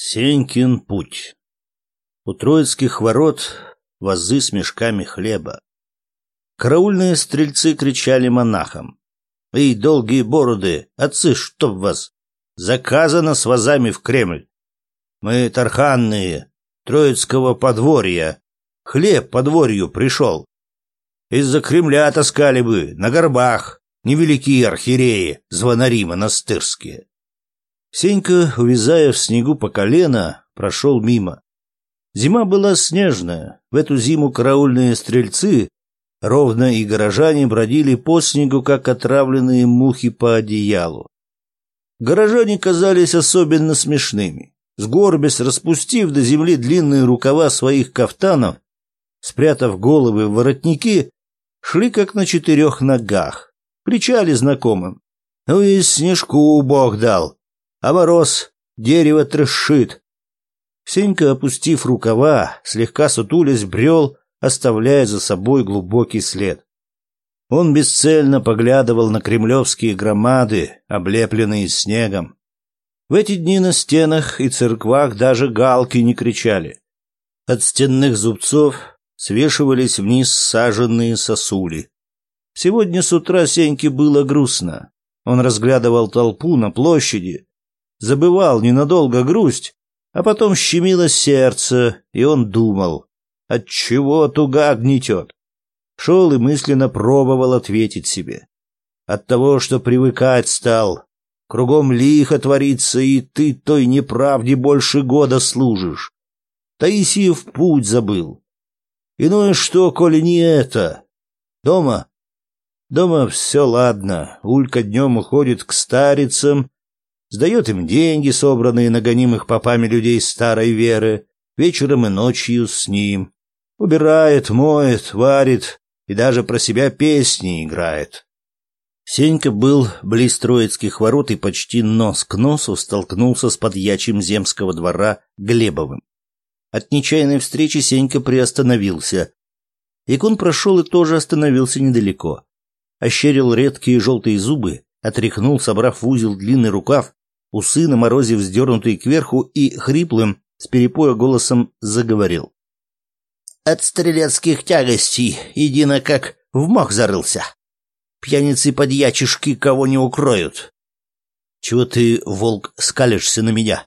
Сенькин путь. У Троицких ворот возы с мешками хлеба. Караульные стрельцы кричали монахам. «Эй, долгие бороды, отцы, чтоб вас! Заказано с вазами в Кремль! Мы тарханные, Троицкого подворья. Хлеб подворью пришел. Из-за Кремля таскали бы, на горбах, невеликие архиереи, звонари монастырские. Сенька, увязая в снегу по колено, прошел мимо. Зима была снежная. В эту зиму караульные стрельцы, ровно и горожане, бродили по снегу, как отравленные мухи по одеялу. Горожане казались особенно смешными. Сгорбясь, распустив до земли длинные рукава своих кафтанов, спрятав головы в воротники, шли как на четырех ногах. Кричали знакомым. «Ну и снежку Бог дал!» А мороз, дерево трешит. Сенька, опустив рукава, слегка сутулясь, брел, оставляя за собой глубокий след. Он бесцельно поглядывал на кремлевские громады, облепленные снегом. В эти дни на стенах и церквах даже галки не кричали. От стенных зубцов свешивались вниз саженные сосули. Сегодня с утра Сеньке было грустно. Он разглядывал толпу на площади, забывал ненадолго грусть, а потом щемило сердце, и он думал, от чего туга гнетет. Шел и мысленно пробовал ответить себе. От того, что привыкать стал, кругом лихо творится, и ты той неправде больше года служишь. Таисиев путь забыл. И ну и что, коли не это. Дома? Дома все ладно. Улька днем уходит к старицам, сдает им деньги, собранные на гонимых попами людей старой веры, вечером и ночью с ним. Убирает, моет, варит и даже про себя песни играет. Сенька был близ Троицких ворот и почти нос к носу столкнулся с подьячим земского двора Глебовым. От нечаянной встречи Сенька приостановился. Икон прошел и тоже остановился недалеко. Ощерил редкие желтые зубы, отряхнул, собрав в узел длинный рукав Усы на морозе вздернутые кверху и хриплым, с перепоя голосом заговорил. «От стрелецких тягостей едино как в мох зарылся. Пьяницы под ячишки кого не укроют. Чего ты, волк, скалишься на меня?»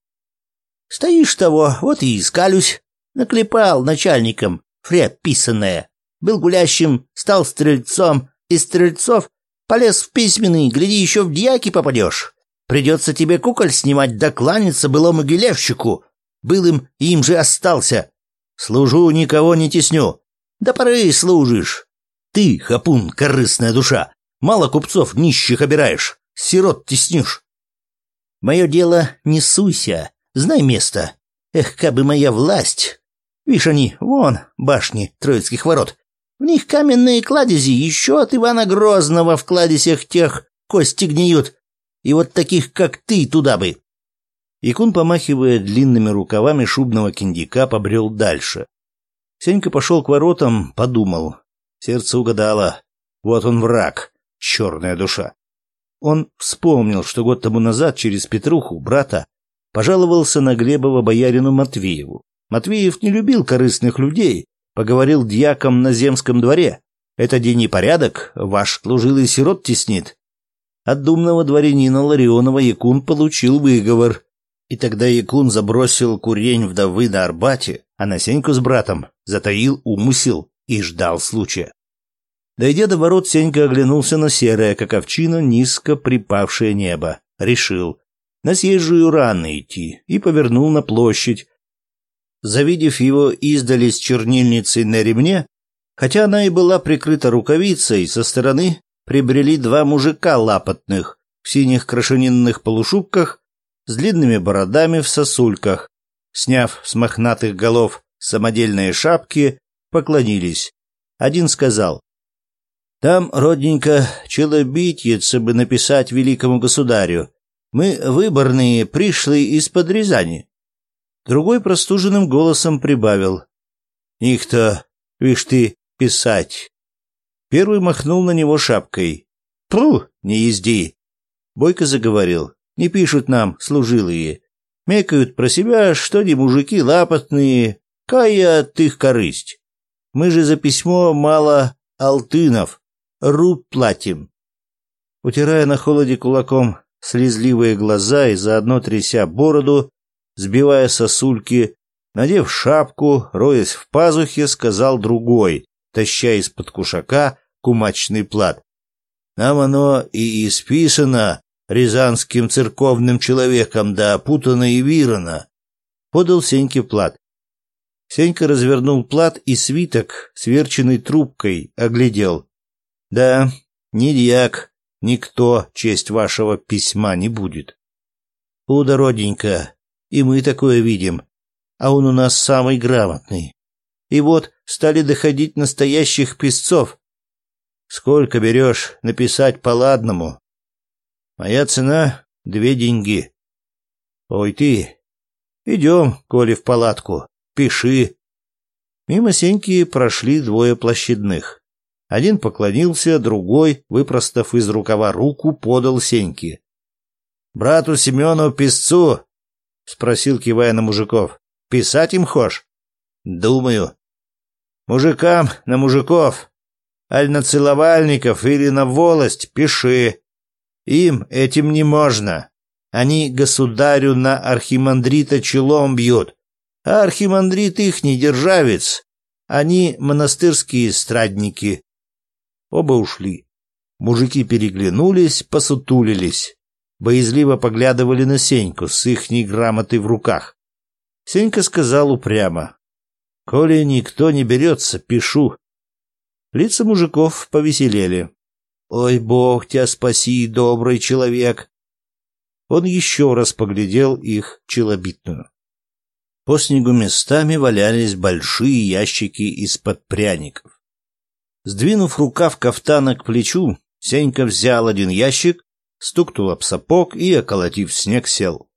«Стоишь того, вот и искалюсь. Наклепал начальником, фря писанное, Был гулящим, стал стрельцом, из стрельцов полез в письменный, гляди, еще в дьяки попадешь. Придется тебе куколь снимать да кланяться былому гелевщику. был им и им же остался. Служу, никого не тесню. да поры служишь. Ты, хапун, корыстная душа, мало купцов нищих обираешь, сирот теснишь. Мое дело не суйся, знай место. Эх, кабы моя власть. Вишь они, вон, башни Троицких ворот. В них каменные кладези еще от Ивана Грозного в кладезях тех кости гниют. И вот таких, как ты, туда бы!» Якун, помахивая длинными рукавами шубного киндика, побрел дальше. Сенька пошел к воротам, подумал. Сердце угадало. Вот он враг, черная душа. Он вспомнил, что год тому назад через Петруху, брата, пожаловался на Глебова боярину Матвееву. Матвеев не любил корыстных людей, поговорил дьяком на земском дворе. «Это день и порядок, ваш служилый сирот теснит от думного дворянина Ларионова Якун получил выговор. И тогда Якун забросил курень вдовы на Арбате, а Насеньку с братом затаил умысел и ждал случая. Дойдя до ворот, Сенька оглянулся на серое, как овчина, низко припавшее небо. Решил, на съезжую рано идти, и повернул на площадь. Завидев его издали с чернильницей на ремне, хотя она и была прикрыта рукавицей, со стороны прибрели два мужика лапотных в синих крашенинных полушубках с длинными бородами в сосульках. Сняв с мохнатых голов самодельные шапки, поклонились. Один сказал, «Там, родненько, челобитице бы написать великому государю. Мы выборные, пришли из-под Рязани». Другой простуженным голосом прибавил, «Их-то, вишь ты, писать, Первый махнул на него шапкой. «Пру, не езди!» Бойко заговорил. «Не пишут нам, служилые. Мекают про себя, что не мужики лапотные. Кая от их корысть. Мы же за письмо мало алтынов. Руб платим». Утирая на холоде кулаком слезливые глаза и заодно тряся бороду, сбивая сосульки, надев шапку, роясь в пазухе, сказал другой, таща из-под кушака кумачный плат. Нам оно и исписано рязанским церковным человеком, да опутано и вирано. Подал Сеньке плат. Сенька развернул плат и свиток, сверченный трубкой, оглядел. Да, ни дьяк, никто честь вашего письма не будет. Худо, и мы такое видим, а он у нас самый грамотный. И вот стали доходить настоящих песцов, Сколько берешь написать по-ладному? Моя цена — две деньги. Ой ты. Идем, Коли, в палатку. Пиши. Мимо Сеньки прошли двое площадных. Один поклонился, другой, выпростав из рукава руку, подал Сеньке. — Брату Семену писцу? — спросил, кивая на мужиков. — Писать им хошь? — Думаю. — Мужикам на мужиков аль на целовальников или на волость, пиши. Им этим не можно. Они государю на архимандрита челом бьют, а архимандрит их не державец. Они монастырские страдники. Оба ушли. Мужики переглянулись, посутулились. Боязливо поглядывали на Сеньку с ихней грамотой в руках. Сенька сказал упрямо. «Коли никто не берется, пишу. Лица мужиков повеселели. «Ой, Бог тебя спаси, добрый человек!» Он еще раз поглядел их челобитную. По снегу местами валялись большие ящики из-под пряников. Сдвинув рукав кафтана к плечу, Сенька взял один ящик, стукнул об сапог и, околотив снег, сел.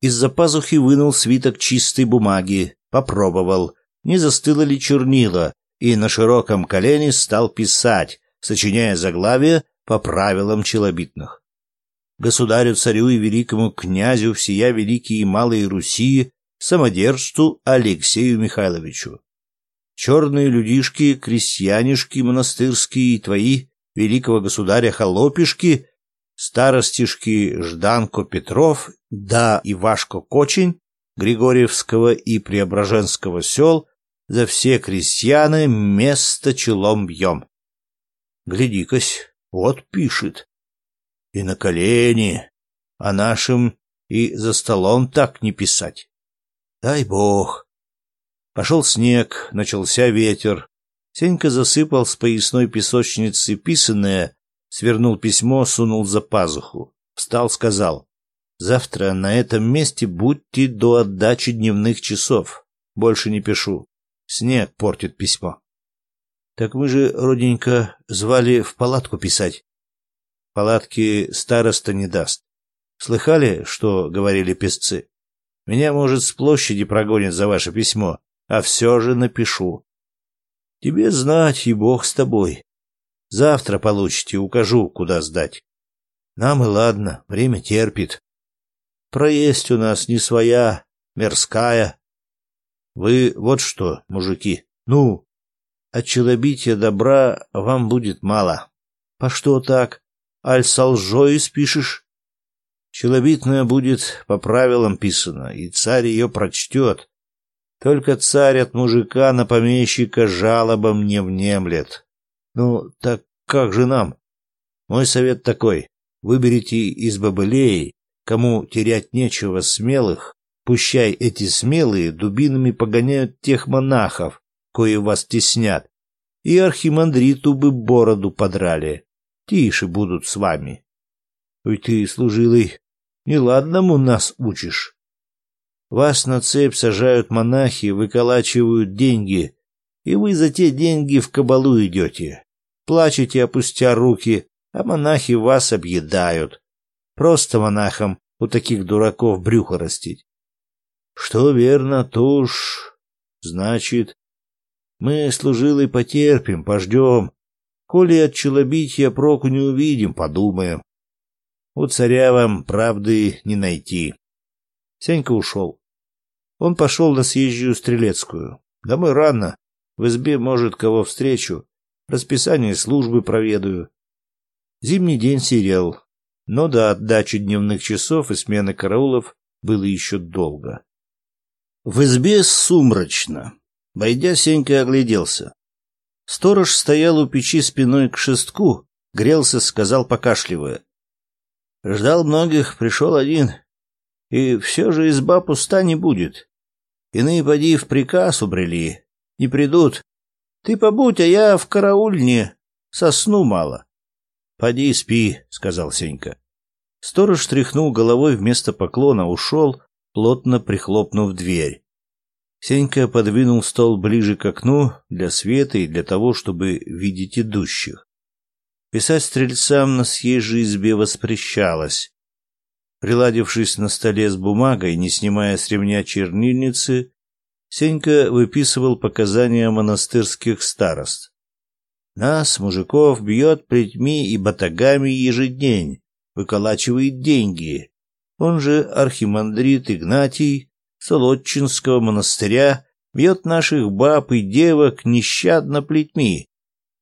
Из-за пазухи вынул свиток чистой бумаги, попробовал, не застыло ли чернила, и на широком колене стал писать, сочиняя заглавие по правилам челобитных. Государю-царю и великому князю всея Великие и Малые Руси, самодержцу Алексею Михайловичу. Черные людишки, крестьянишки монастырские и твои, великого государя холопишки, старостишки Жданко Петров, да Ивашко Кочень, Григорьевского и Преображенского сел – за все крестьяны место челом бьем. Гляди-кась, вот пишет. И на колени, а нашим и за столом так не писать. Дай бог. Пошел снег, начался ветер. Сенька засыпал с поясной песочницы писанное, свернул письмо, сунул за пазуху. Встал, сказал. Завтра на этом месте будьте до отдачи дневных часов. Больше не пишу. Снег портит письмо. Так вы же, родненько звали в палатку писать. Палатки староста не даст. Слыхали, что говорили писцы? Меня, может, с площади прогонят за ваше письмо, а все же напишу. Тебе знать, и бог с тобой. Завтра получите, укажу, куда сдать. Нам и ладно, время терпит. Проесть у нас не своя, мерзкая. Вы вот что, мужики, ну, от челобития добра вам будет мало. По что так? Аль со лжой спишешь? Челобитная будет по правилам писано, и царь ее прочтет. Только царь от мужика на помещика жалобам не внемлет. Ну, так как же нам? Мой совет такой. Выберите из бобылей, кому терять нечего смелых, Пущай эти смелые дубинами погоняют тех монахов, кои вас теснят, и архимандриту бы бороду подрали. Тише будут с вами. Ой ты, служилый, неладному нас учишь. Вас на цепь сажают монахи, выколачивают деньги, и вы за те деньги в кабалу идете. Плачете, опустя руки, а монахи вас объедают. Просто монахам у таких дураков брюхо растить что верно тушь. Значит, мы служилый потерпим, пождем. Коли от челобития проку не увидим, подумаем. У царя вам правды не найти. Сенька ушел. Он пошел на съезжую Стрелецкую. Домой рано. В избе, может, кого встречу. Расписание службы проведаю. Зимний день сирел, Но до отдачи дневных часов и смены караулов было еще долго. В избе сумрачно. Войдя, Сенька огляделся. Сторож стоял у печи спиной к шестку, грелся, сказал, покашливая. Ждал многих, пришел один. И все же изба пуста не будет. Иные поди в приказ убрели, не придут. Ты побудь, а я в караульне, сосну мало. — Поди спи, — сказал Сенька. Сторож тряхнул головой вместо поклона, ушел, плотно прихлопнув дверь. Сенька подвинул стол ближе к окну для света и для того, чтобы видеть идущих. Писать стрельцам на съезжей избе воспрещалось. Приладившись на столе с бумагой, не снимая с ремня чернильницы, Сенька выписывал показания монастырских старост. Нас, мужиков, бьет плетьми и батагами ежедень, выколачивает деньги, он же архимандрит Игнатий Солодчинского монастыря, бьет наших баб и девок нещадно плетьми.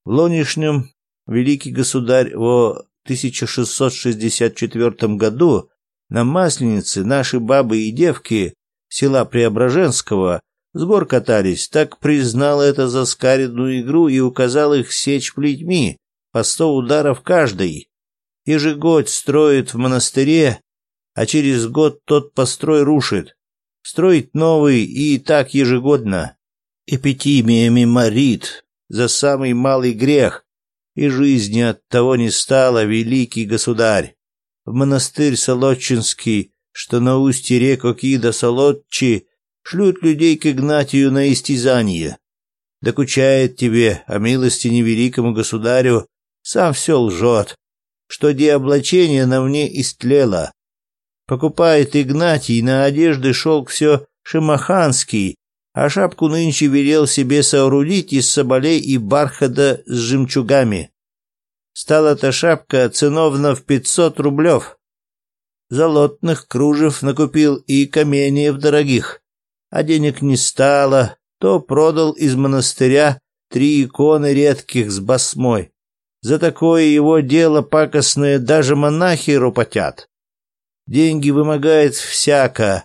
В Лонишнем великий государь во 1664 году на Масленице наши бабы и девки села Преображенского сбор катались, так признал это за скаредную игру и указал их сечь плетьми, по сто ударов каждый. Ежегодь строит в монастыре а через год тот построй рушит. Строить новый и так ежегодно. Эпитимиями морит за самый малый грех, и жизни от того не стало, великий государь. В монастырь Солодчинский, что на устье рек Окида Солодчи, шлют людей к Игнатию на истязание. Докучает тебе о милости невеликому государю, сам все лжет, что деоблачение на мне истлело, Покупает Игнатий, на одежды шелк все шимаханский, а шапку нынче велел себе соорудить из соболей и бархата с жемчугами. Стала-то шапка ценовна в пятьсот рублев. Золотных кружев накупил и каменьев дорогих, а денег не стало, то продал из монастыря три иконы редких с басмой. За такое его дело пакостное даже монахи ропотят. Деньги вымогает всяко.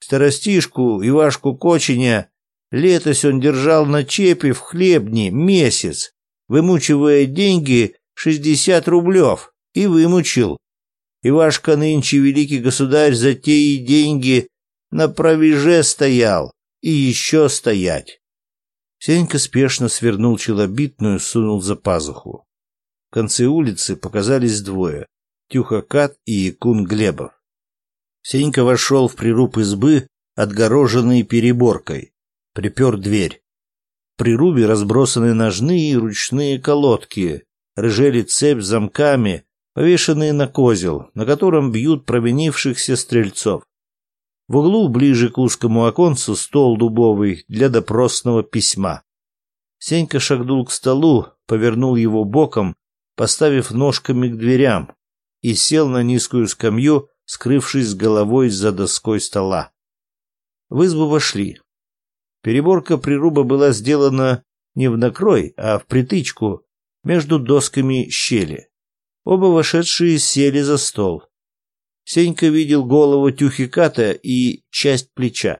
Старостишку Ивашку Кочиня летось он держал на чепе в хлебне месяц, вымучивая деньги шестьдесят рублев, и вымучил. Ивашка нынче великий государь за те и деньги на провиже стоял и еще стоять. Сенька спешно свернул челобитную, сунул за пазуху. В конце улицы показались двое. Тюхакат и Якун Глебов. Сенька вошел в прируб избы, отгороженный переборкой. Припер дверь. В прирубе разбросаны ножные и ручные колодки, рыжели цепь с замками, повешенные на козел, на котором бьют провинившихся стрельцов. В углу, ближе к узкому оконцу, стол дубовый для допросного письма. Сенька шагнул к столу, повернул его боком, поставив ножками к дверям, и сел на низкую скамью, скрывшись головой за доской стола. В избу вошли. Переборка прируба была сделана не в накрой, а в притычку между досками щели. Оба вошедшие сели за стол. Сенька видел голову Тюхиката и часть плеча.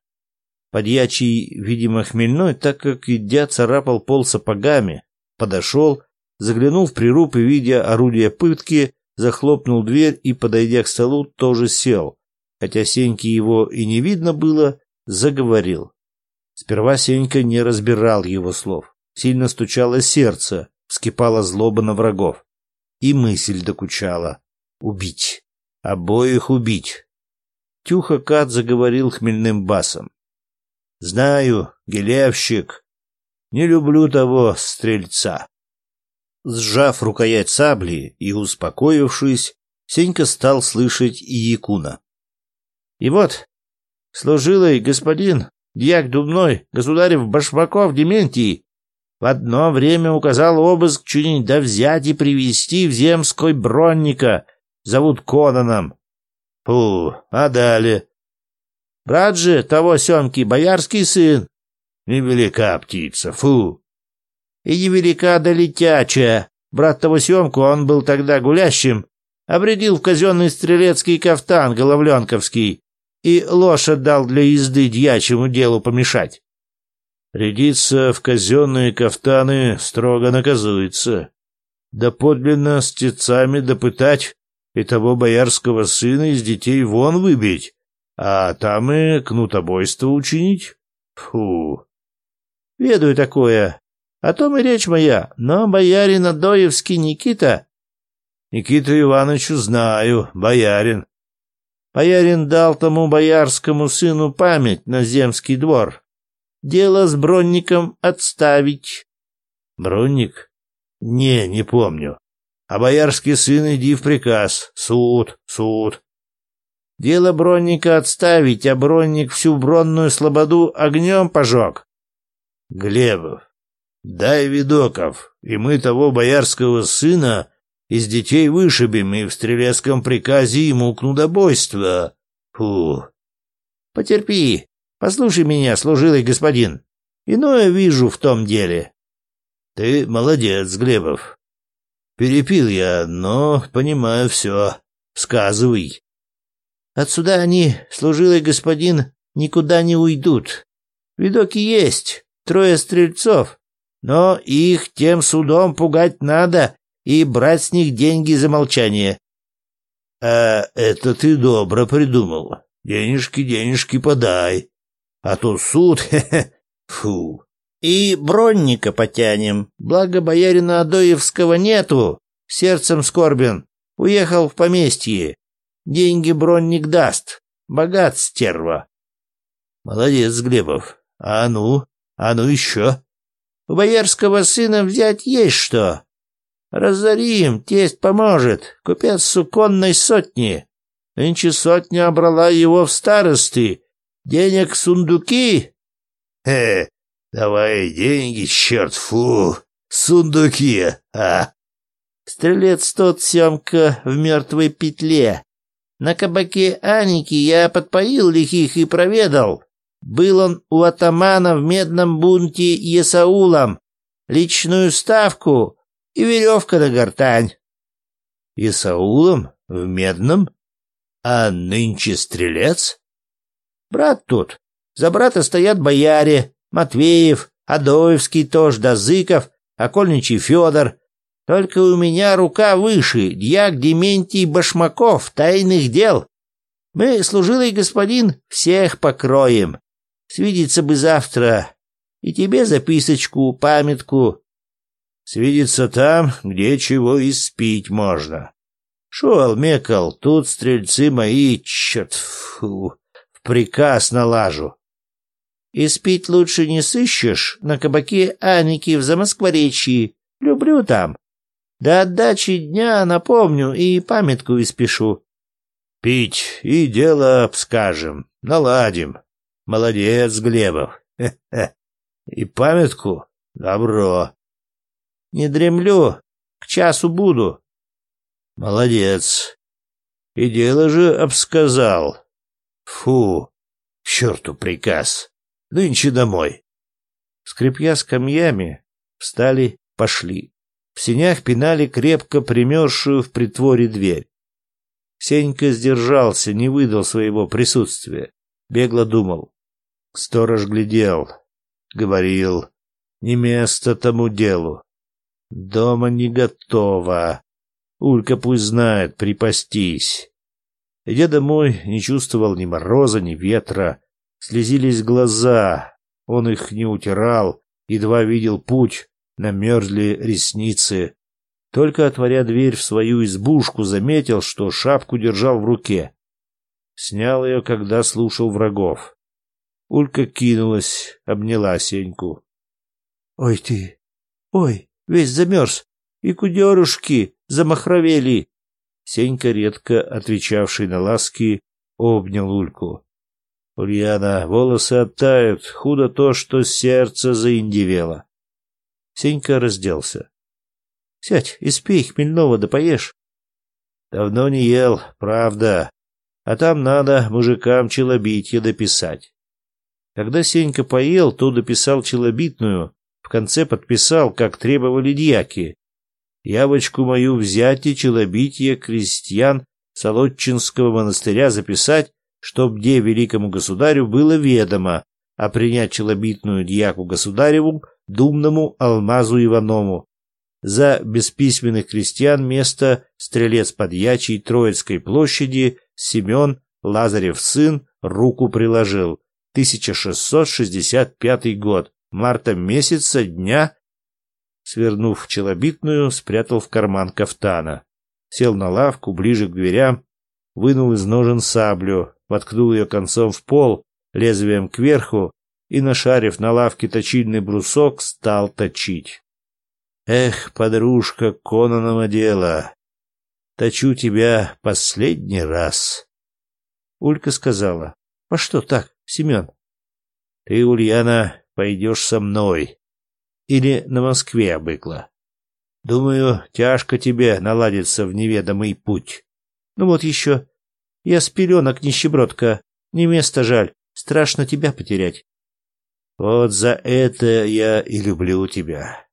Подьячий, видимо, хмельной, так как, идя, царапал пол сапогами, подошел, заглянул в прируб и, видя орудие пытки, захлопнул дверь и, подойдя к столу, тоже сел, хотя Сеньки его и не видно было, заговорил. Сперва Сенька не разбирал его слов. Сильно стучало сердце, вскипала злоба на врагов. И мысль докучала. Убить. Обоих убить. Тюха Кат заговорил хмельным басом. «Знаю, гелевщик. Не люблю того стрельца. Сжав рукоять сабли и успокоившись, Сенька стал слышать и Якуна. И вот, служилый господин, дьяк Дубной, государев Башмаков Дементий, в одно время указал обыск чинить да взять и привести в земской бронника, зовут Конаном. Фу, а далее? Брат же того Семки, боярский сын. Невелика птица, фу и невелика долетячая. Брат того Семку, он был тогда гулящим, обредил в казенный стрелецкий кафтан головленковский и лошадь дал для езды дьячему делу помешать. Рядиться в казенные кафтаны строго наказуется. Да подлинно с тецами допытать и того боярского сына из детей вон выбить, а там и кнутобойство учинить. Фу. Ведаю такое, а О том и речь моя, но боярин Адоевский Никита... Никиту Ивановичу знаю, боярин. Боярин дал тому боярскому сыну память на земский двор. Дело с бронником отставить. Бронник? Не, не помню. А боярский сын иди в приказ. Суд, суд. Дело бронника отставить, а бронник всю бронную слободу огнем пожег. Глебов. Дай видоков, и мы того боярского сына из детей вышибем и в стрелецком приказе ему кнудобойство. Фу. Потерпи, послушай меня, служилый господин. Иное вижу в том деле. Ты молодец, Глебов. Перепил я, но понимаю все. Сказывай. Отсюда они, служилый господин, никуда не уйдут. Видоки есть, трое стрельцов, но их тем судом пугать надо и брать с них деньги за молчание. — А это ты добро придумал. Денежки, денежки подай. А то суд... Фу. И бронника потянем. Благо боярина Адоевского нету. Сердцем скорбен. Уехал в поместье. Деньги бронник даст. Богат стерва. Молодец, Глебов. А ну, а ну еще. У боярского сына взять есть что. Разорим, тесть поможет, купец суконной сотни. Нынче сотня обрала его в старости, Денег сундуки? Хе, давай деньги, черт, фу, сундуки, а? Стрелец тот, Семка, в мертвой петле. На кабаке Аники я подпоил лихих и проведал. Был он у атамана в медном бунте Есаулом, личную ставку и веревка на гортань. Исаулом в медном? А нынче стрелец? Брат тут. За брата стоят бояре, Матвеев, Адоевский тоже, Дозыков, Окольничий Федор. Только у меня рука выше, дьяк Дементий Башмаков, тайных дел. Мы, служилый господин, всех покроем. Свидеться бы завтра. И тебе записочку, памятку. Свидеться там, где чего и спить можно. Шел, мекал, тут стрельцы мои, черт, фу, в приказ налажу. И спить лучше не сыщешь на кабаке Аники в Замоскворечье. Люблю там. До отдачи дня напомню и памятку испишу. Пить и дело обскажем, наладим. Молодец, Глебов. И памятку? Добро. Не дремлю. К часу буду. Молодец. И дело же обсказал. Фу. К черту приказ. Нынче домой. Скрипя скамьями, встали, пошли. В сенях пинали крепко примерзшую в притворе дверь. Сенька сдержался, не выдал своего присутствия. Бегло думал. Сторож глядел, говорил, не место тому делу. Дома не готово. Улька пусть знает, припастись. Идя домой, не чувствовал ни мороза, ни ветра. Слезились глаза, он их не утирал, едва видел путь, намерзли ресницы. Только отворя дверь в свою избушку, заметил, что шапку держал в руке. Снял ее, когда слушал врагов. Улька кинулась, обняла Сеньку. — Ой ты! Ой, весь замерз! И кудерушки замахровели! Сенька, редко отвечавший на ласки, обнял Ульку. — Ульяна, волосы оттают, худо то, что сердце заиндивело. Сенька разделся. — Сядь, испей хмельного да поешь. — Давно не ел, правда. А там надо мужикам челобитье дописать. Когда Сенька поел, то дописал челобитную, в конце подписал, как требовали дьяки. Явочку мою взять и челобитие крестьян Солодчинского монастыря записать, чтоб где великому государю было ведомо, а принять челобитную дьяку государеву, думному Алмазу Иванову. За бесписьменных крестьян место стрелец под ячей Троицкой площади Семен Лазарев сын руку приложил. 1665 год, марта месяца, дня. Свернув челобитную, спрятал в карман кафтана. Сел на лавку ближе к дверям, вынул из ножен саблю, воткнул ее концом в пол, лезвием кверху и, нашарив на лавке точильный брусок, стал точить. «Эх, подружка Кононова дела! Точу тебя последний раз!» Улька сказала, «А что так? Семен, ты, Ульяна, пойдешь со мной. Или на Москве обыкла. Думаю, тяжко тебе наладиться в неведомый путь. Ну вот еще. Я с пеленок, нищебродка. Не место жаль. Страшно тебя потерять. Вот за это я и люблю тебя.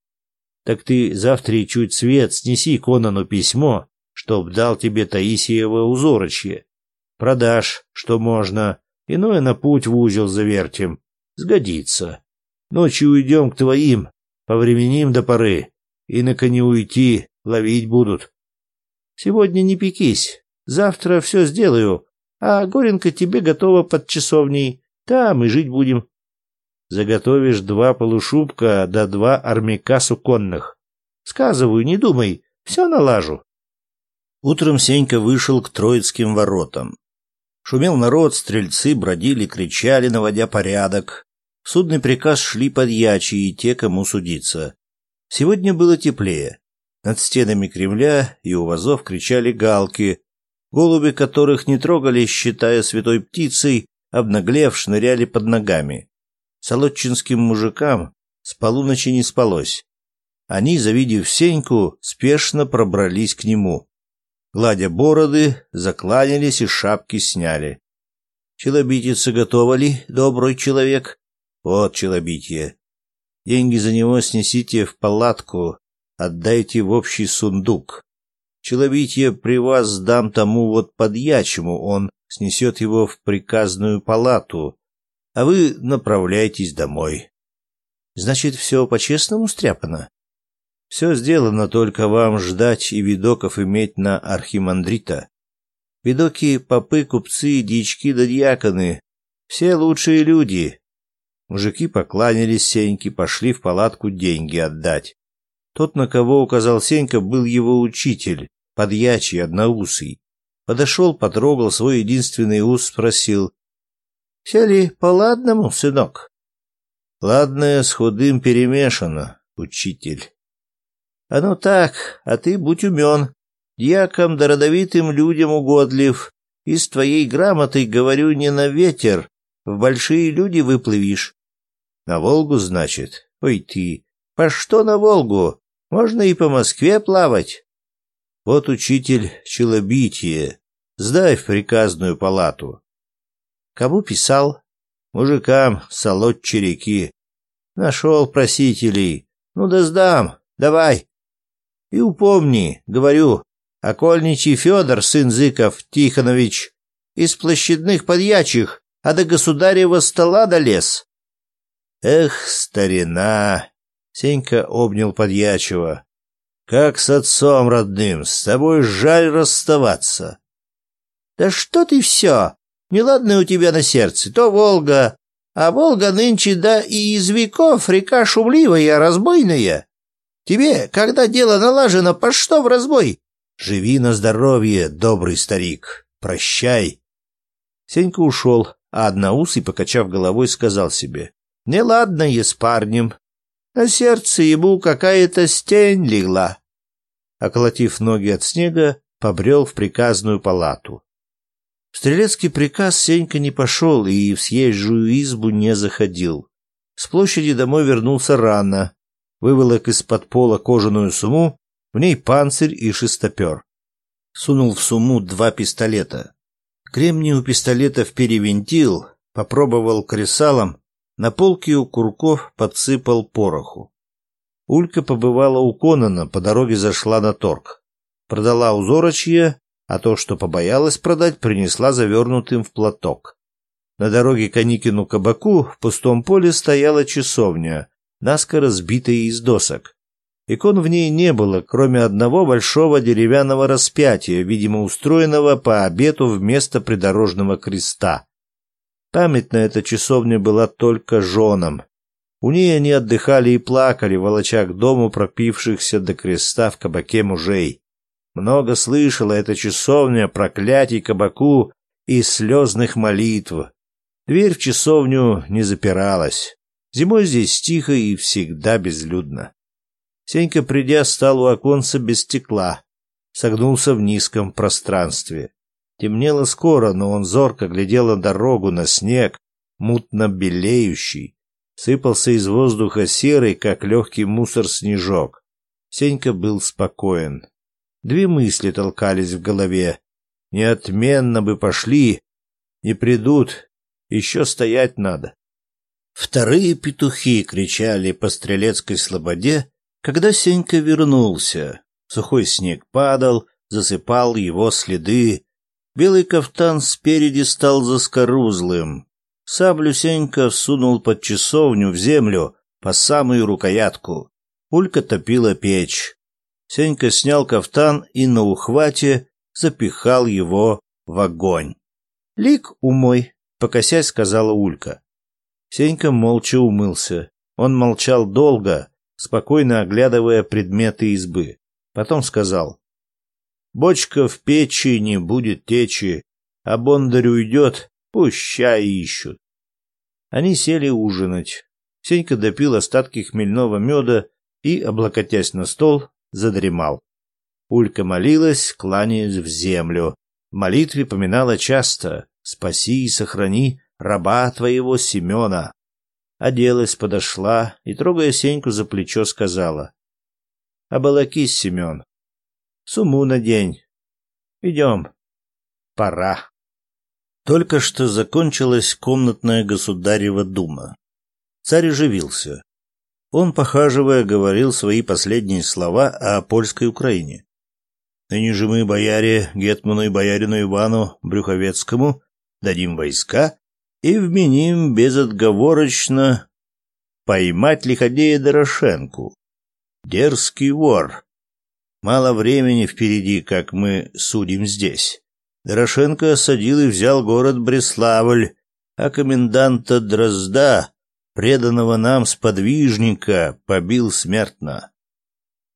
Так ты завтра чуть свет снеси Конану письмо, чтоб дал тебе Таисиево узорочье. Продашь, что можно, Иное на путь в узел завертим. Сгодится. Ночью уйдем к твоим, повременим до поры. И на коне уйти, ловить будут. Сегодня не пекись. Завтра все сделаю. А Горенко тебе готова под часовней. Там и жить будем. Заготовишь два полушубка да два армяка суконных. Сказываю, не думай, все налажу. Утром Сенька вышел к Троицким воротам. Шумел народ, стрельцы бродили, кричали, наводя порядок. Судный приказ шли подьячие и те, кому судиться. Сегодня было теплее. Над стенами Кремля и у вазов кричали галки, голуби которых не трогали, считая святой птицей, обнаглев, шныряли под ногами. Солодчинским мужикам с полуночи не спалось. Они, завидев Сеньку, спешно пробрались к нему гладя бороды, закланялись и шапки сняли. Челобитица готова ли, добрый человек? Вот челобитие. Деньги за него снесите в палатку, отдайте в общий сундук. Челобитие при вас дам тому вот подьячему, он снесет его в приказную палату, а вы направляйтесь домой. Значит, все по-честному стряпано? Все сделано только вам ждать и видоков иметь на архимандрита. Видоки, попы, купцы, дички, да дьяконы — все лучшие люди. Мужики покланялись Сеньке, пошли в палатку деньги отдать. Тот, на кого указал Сенька, был его учитель, подьячий, одноусый. Подошел, потрогал свой единственный ус, спросил. — Все ли по-ладному, сынок? — Ладное с худым перемешано, учитель. А ну так, а ты будь умен. Дьяком дародовитым людям угодлив. И с твоей грамотой, говорю, не на ветер. В большие люди выплывишь. На Волгу, значит? Ой ты, по что на Волгу? Можно и по Москве плавать. Вот учитель челобитие. Сдай в приказную палату. Кому писал? Мужикам, солотче реки. Нашел просителей. Ну да сдам, давай. И упомни, говорю, окольничий Федор, сын Зыков Тихонович, из площадных подьячих, а до государева стола долез. Эх, старина! Сенька обнял подьячего. Как с отцом родным, с тобой жаль расставаться. Да что ты все? Неладное у тебя на сердце, то Волга, а Волга нынче да и из веков река шумливая, разбойная. Тебе, когда дело налажено, по что в разбой? Живи на здоровье, добрый старик. Прощай. Сенька ушел, а одноусый, покачав головой, сказал себе. Неладно я с парнем. На сердце ему какая-то стень легла. Околотив ноги от снега, побрел в приказную палату. В стрелецкий приказ Сенька не пошел и в съезжую избу не заходил. С площади домой вернулся рано, выволок из-под пола кожаную сумму, в ней панцирь и шестопер. Сунул в сумму два пистолета. Кремний у пистолетов перевинтил, попробовал кресалом, на полке у курков подсыпал пороху. Улька побывала у Конана по дороге зашла на торг. Продала узорочье, а то, что побоялась продать, принесла завернутым в платок. На дороге Каникину кабаку в пустом поле стояла часовня, наскоро сбитые из досок. Икон в ней не было, кроме одного большого деревянного распятия, видимо, устроенного по обету вместо придорожного креста. Памятна эта часовня была только женам. У ней они отдыхали и плакали, волоча к дому пропившихся до креста в кабаке мужей. Много слышала эта часовня проклятий кабаку и слезных молитв. Дверь в часовню не запиралась. Зимой здесь тихо и всегда безлюдно. Сенька, придя, стал у оконца без стекла, согнулся в низком пространстве. Темнело скоро, но он зорко глядел на дорогу, на снег, мутно белеющий. Сыпался из воздуха серый, как легкий мусор, снежок. Сенька был спокоен. Две мысли толкались в голове. Неотменно бы пошли, не придут, еще стоять надо. Вторые петухи кричали по стрелецкой слободе, когда Сенька вернулся. Сухой снег падал, засыпал его следы. Белый кафтан спереди стал заскорузлым. Саблю Сенька сунул под часовню в землю по самую рукоятку. Улька топила печь. Сенька снял кафтан и на ухвате запихал его в огонь. «Лик умой», — покосясь сказала Улька. Сенька молча умылся. Он молчал долго, спокойно оглядывая предметы избы. Потом сказал. «Бочка в печи не будет течи, а бондарь уйдет, пущай ищут». Они сели ужинать. Сенька допил остатки хмельного меда и, облокотясь на стол, задремал. Улька молилась, кланяясь в землю. В молитве поминала часто «Спаси и сохрани раба твоего Семена. Оделась, подошла и, трогая Сеньку за плечо, сказала. — Оболокись, Семен. Суму надень. Идем. Пора. Только что закончилась комнатная государева дума. Царь оживился. Он, похаживая, говорил свои последние слова о польской Украине. Ныне же мы, бояре, Гетману и боярину Ивану Брюховецкому, дадим войска и вменим безотговорочно поймать лиходея Дорошенку. Дерзкий вор. Мало времени впереди, как мы судим здесь. Дорошенко осадил и взял город Бреславль, а коменданта Дрозда, преданного нам сподвижника, побил смертно.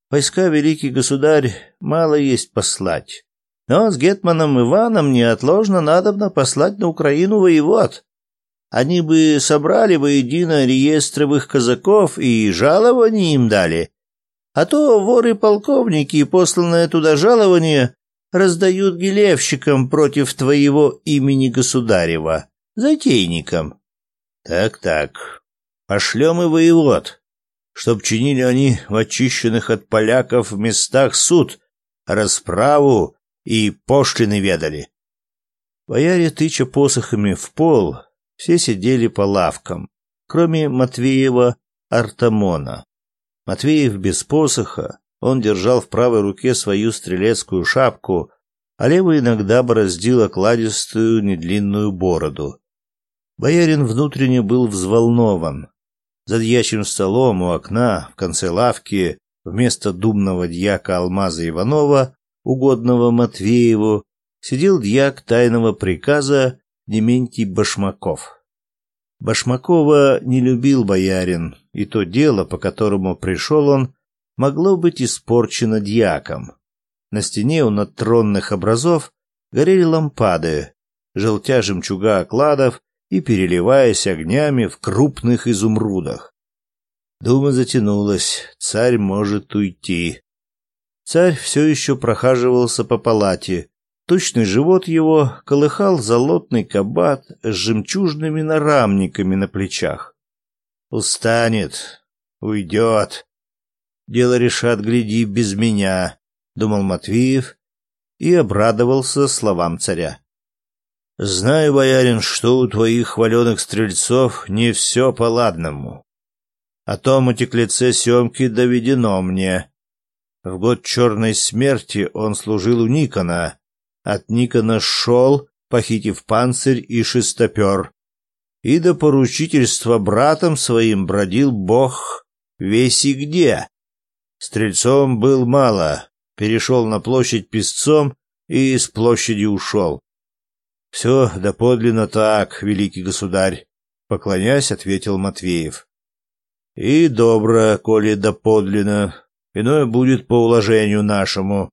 Войска великий государь мало есть послать. Но с гетманом Иваном неотложно надобно послать на Украину воевод, они бы собрали воедино реестровых казаков и жалование им дали. А то воры-полковники, посланное туда жалование, раздают гелевщикам против твоего имени государева, затейникам. Так-так, пошлем и воевод, чтоб чинили они в очищенных от поляков местах суд, расправу и пошлины ведали. Бояре, тыча посохами в пол, все сидели по лавкам, кроме Матвеева Артамона. Матвеев без посоха, он держал в правой руке свою стрелецкую шапку, а левый иногда бороздил окладистую недлинную бороду. Боярин внутренне был взволнован. За дьячим столом у окна в конце лавки вместо думного дьяка Алмаза Иванова, угодного Матвееву, сидел дьяк тайного приказа Дементий Башмаков. Башмакова не любил боярин, и то дело, по которому пришел он, могло быть испорчено дьяком. На стене у надтронных образов горели лампады, желтя жемчуга окладов и переливаясь огнями в крупных изумрудах. Дума затянулась, царь может уйти. Царь все еще прохаживался по палате, Тучный живот его колыхал золотный кабат с жемчужными нарамниками на плечах. «Устанет, уйдет. Дело решат, гляди, без меня», — думал Матвеев и обрадовался словам царя. «Знаю, боярин, что у твоих хваленых стрельцов не все по-ладному. О том утеклеце Семки доведено мне. В год черной смерти он служил у Никона» От Никона шел, похитив панцирь и шестопер. И до поручительства братом своим бродил бог весь и где. Стрельцом был мало, перешел на площадь песцом и с площади ушел. «Все доподлинно так, великий государь», — поклонясь, ответил Матвеев. «И добро, коли доподлинно, иное будет по уложению нашему.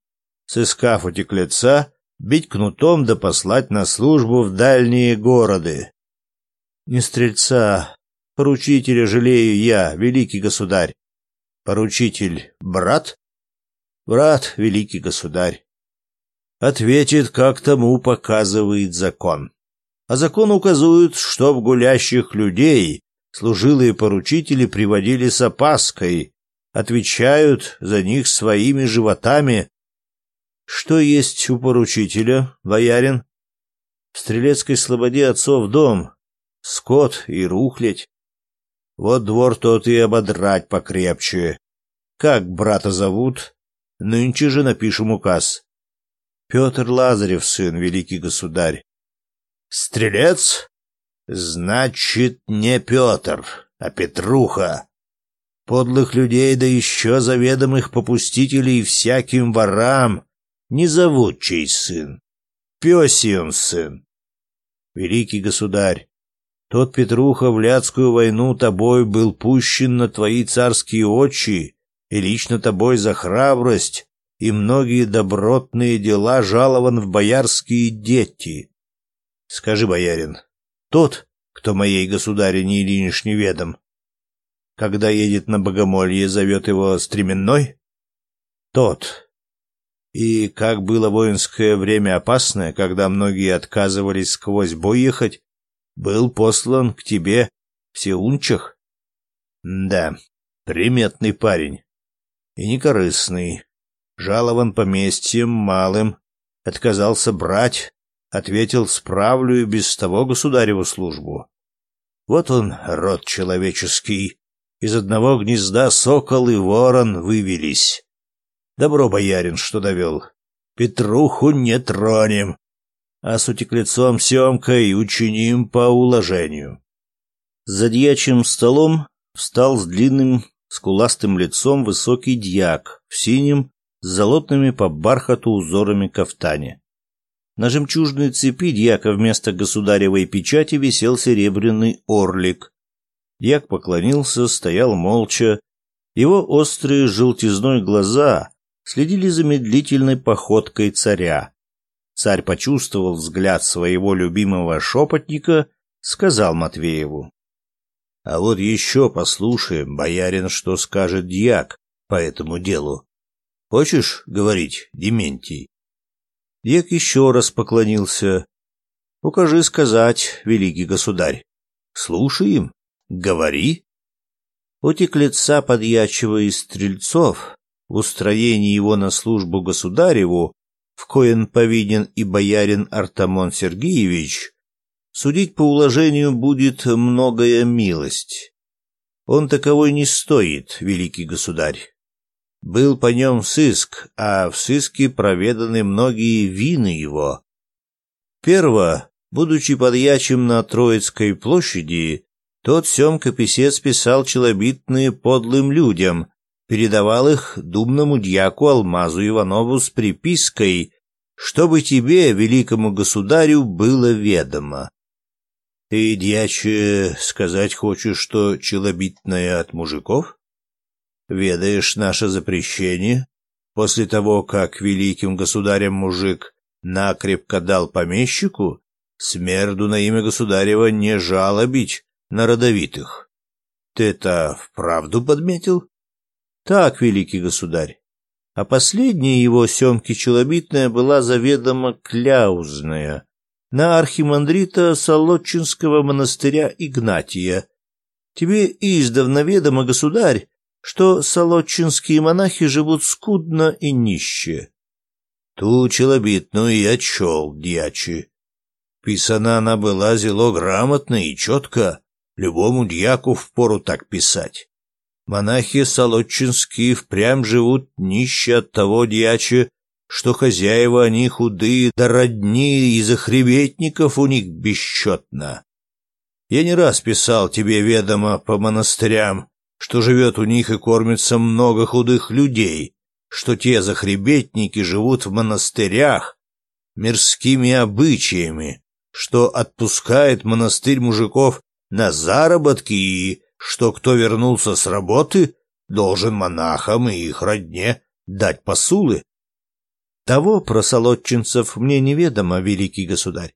Сыскав у теклеца, бить кнутом да послать на службу в дальние города. Не стрельца, поручителя жалею я, великий государь. Поручитель брат? Брат, великий государь. Ответит, как тому показывает закон. А закон указывает, что в гулящих людей служилые поручители приводили с опаской, отвечают за них своими животами, что есть у поручителя, боярин? В Стрелецкой слободе отцов дом, скот и рухлядь. Вот двор тот и ободрать покрепче. Как брата зовут? Нынче же напишем указ. Петр Лазарев, сын, великий государь. Стрелец? Значит, не Петр, а Петруха. Подлых людей, да еще заведомых попустителей всяким ворам, не зовут чей сын, песием сын. Великий государь, тот Петруха в Лядскую войну тобой был пущен на твои царские очи, и лично тобой за храбрость и многие добротные дела жалован в боярские дети. Скажи, боярин, тот, кто моей государине Ильиниш ведом, когда едет на богомолье, зовет его стременной? Тот, и как было воинское время опасное, когда многие отказывались сквозь бой ехать, был послан к тебе в Сеунчах? Да, приметный парень. И некорыстный. Жалован поместьем малым. Отказался брать. Ответил, справлю и без того государеву службу. Вот он, род человеческий. Из одного гнезда сокол и ворон вывелись. Добро, боярин, что довел. Петруху не тронем, а с утеклецом Семкой учиним по уложению. За дьячьим столом встал с длинным скуластым лицом высокий дьяк в синем с золотными по бархату узорами кафтане. На жемчужной цепи дьяка вместо государевой печати висел серебряный орлик. Дьяк поклонился, стоял молча. Его острые желтизной глаза следили за медлительной походкой царя. Царь почувствовал взгляд своего любимого шепотника, сказал Матвееву. — А вот еще послушаем, боярин, что скажет дьяк по этому делу. Хочешь говорить, Дементий? Дьяк еще раз поклонился. — Укажи сказать, великий государь. — Слушаем. Говори. Утек лица подьячего из стрельцов, устроении его на службу государеву, в коен повинен и боярин Артамон Сергеевич, судить по уложению будет многое милость. Он таковой не стоит, великий государь. Был по нем сыск, а в сыске проведаны многие вины его. Перво, будучи подьячим на Троицкой площади, тот Семка Песец писал челобитные подлым людям, передавал их думному дьяку Алмазу Иванову с припиской «Чтобы тебе, великому государю, было ведомо». «Ты, дьяче, сказать хочешь, что челобитное от мужиков? Ведаешь наше запрещение? После того, как великим государем мужик накрепко дал помещику, смерду на имя государева не жалобить на родовитых. Ты это вправду подметил?» Так, великий государь. А последняя его семки челобитная была заведомо кляузная на архимандрита Солодчинского монастыря Игнатия. Тебе издавна ведомо, государь, что солодчинские монахи живут скудно и нище. Ту челобитную я чел, дьячи. Писана она была зело грамотно и четко, любому дьяку впору так писать. Монахи Солодчинские впрямь живут нище от того дьяче, что хозяева они худые, да родни, и захребетников у них бесчетно. Я не раз писал тебе ведомо по монастырям, что живет у них и кормится много худых людей, что те захребетники живут в монастырях мирскими обычаями, что отпускает монастырь мужиков на заработки и что кто вернулся с работы, должен монахам и их родне дать посулы. Того про солодчинцев мне неведомо, великий государь.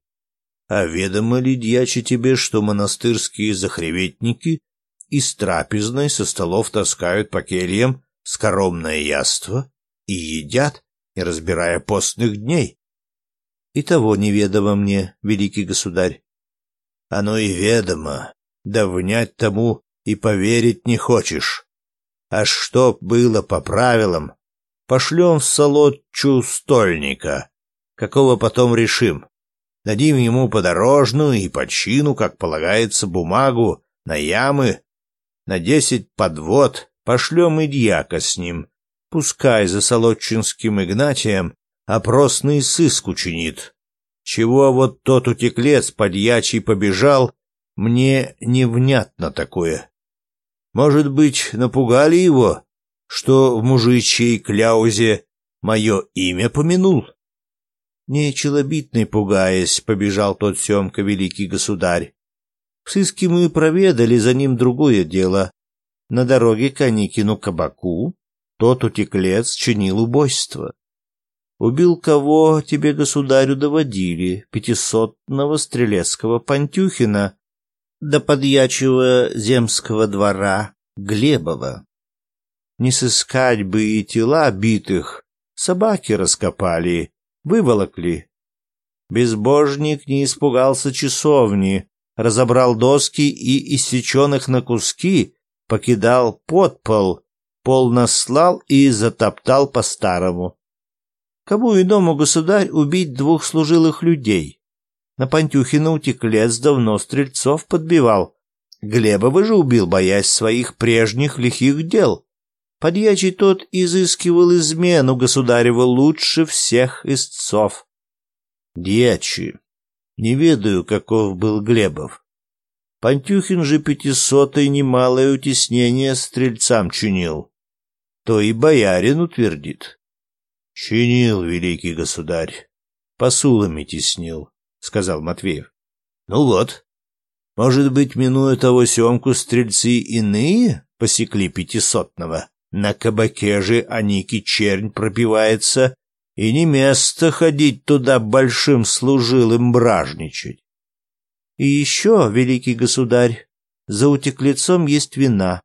А ведомо ли, дьяче, тебе, что монастырские захреветники из трапезной со столов таскают по кельям скоромное яство и едят, не разбирая постных дней? И того неведомо мне, великий государь. Оно и ведомо, да внять тому и поверить не хочешь. А что было по правилам, пошлем в Солодчу стольника, какого потом решим. Дадим ему подорожную и почину, как полагается, бумагу на ямы, на десять подвод пошлем и дьяка с ним. Пускай за Солодчинским Игнатием опросный сыск учинит. Чего вот тот утеклец подьячий побежал, мне невнятно такое. Может быть, напугали его, что в мужичьей кляузе мое имя помянул? Нечелобитный, пугаясь, побежал тот Семка, великий государь. В сыске мы проведали за ним другое дело. На дороге к Аникину кабаку тот утеклец чинил убойство. Убил кого тебе, государю, доводили, пятисотного стрелецкого Пантюхина, до подьячьего земского двора Глебова. Не сыскать бы и тела битых, собаки раскопали, выволокли. Безбожник не испугался часовни, разобрал доски и иссеченных на куски покидал подпол, пол наслал и затоптал по-старому. Кому иному, государь, убить двух служилых людей? На Пантюхина утеклец давно стрельцов подбивал. Глебовы же убил, боясь своих прежних лихих дел. Подьячий тот изыскивал измену государева лучше всех истцов. Дьячий, не ведаю, каков был Глебов. Пантюхин же пятисотый немалое утеснение стрельцам чинил. То и боярин утвердит. Чинил, великий государь, посулами теснил. — сказал Матвеев. — Ну вот. Может быть, минуя того Семку, стрельцы иные посекли пятисотного? На кабаке же Аники чернь пробивается, и не место ходить туда большим служилым бражничать. И еще, великий государь, за утеклецом есть вина.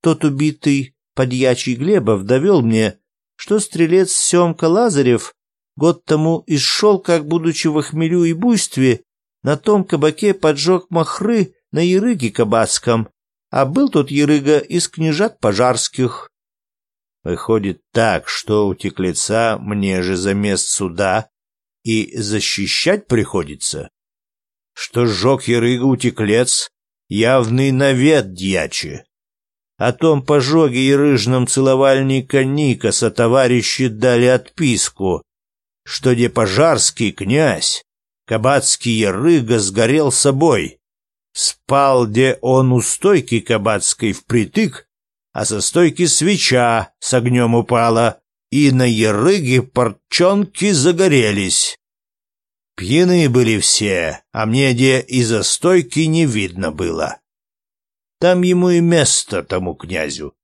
Тот убитый подьячий Глебов довел мне, что стрелец Семка Лазарев Год тому изшел, как, будучи в охмелю и буйстве, на том кабаке поджег махры на Ярыге Кабацком, а был тот Ярыга из княжат пожарских. Выходит так, что у теклеца мне же за мест суда и защищать приходится. Что сжег Ярыга утеклец, явный навет дьячи. О том пожоге и рыжном целовальника Ника сотоварищи дали отписку, что депожарский князь, кабацкий ярыга, сгорел собой. Спал где он у стойки кабацкой впритык, а со стойки свеча с огнем упала, и на ярыге порчонки загорелись. Пьяные были все, а мне где и за стойки не видно было. Там ему и место, тому князю.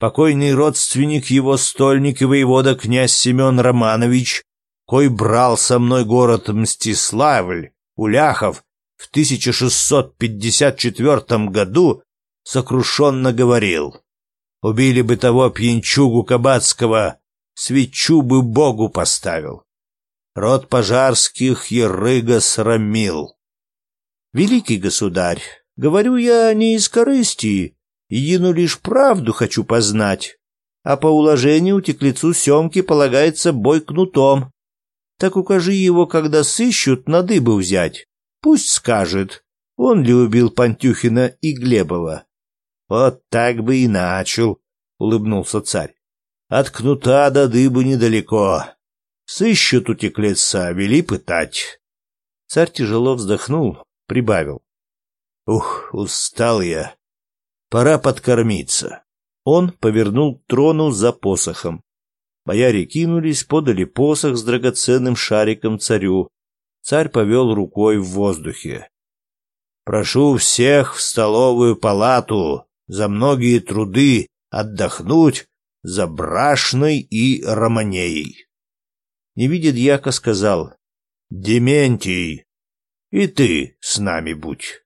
Покойный родственник его стольник и воевода князь Семен Романович кой брал со мной город Мстиславль, Уляхов, в 1654 году сокрушенно говорил. Убили бы того пьянчугу кабацкого, свечу бы Богу поставил. Род пожарских ерыга срамил. Великий государь, говорю я не из корысти, едину лишь правду хочу познать. А по уложению теклецу Семки полагается бой кнутом, так укажи его, когда сыщут, на дыбы взять. Пусть скажет. Он любил Пантюхина и Глебова. Вот так бы и начал, улыбнулся царь. От кнута до дыбы недалеко. Сыщут утеклеца, вели пытать. Царь тяжело вздохнул, прибавил. Ух, устал я. Пора подкормиться. Он повернул трону за посохом. Бояре кинулись, подали посох с драгоценным шариком царю. Царь повел рукой в воздухе. «Прошу всех в столовую палату за многие труды отдохнуть за Брашной и Романеей». Не видит дьяка, сказал «Дементий, и ты с нами будь».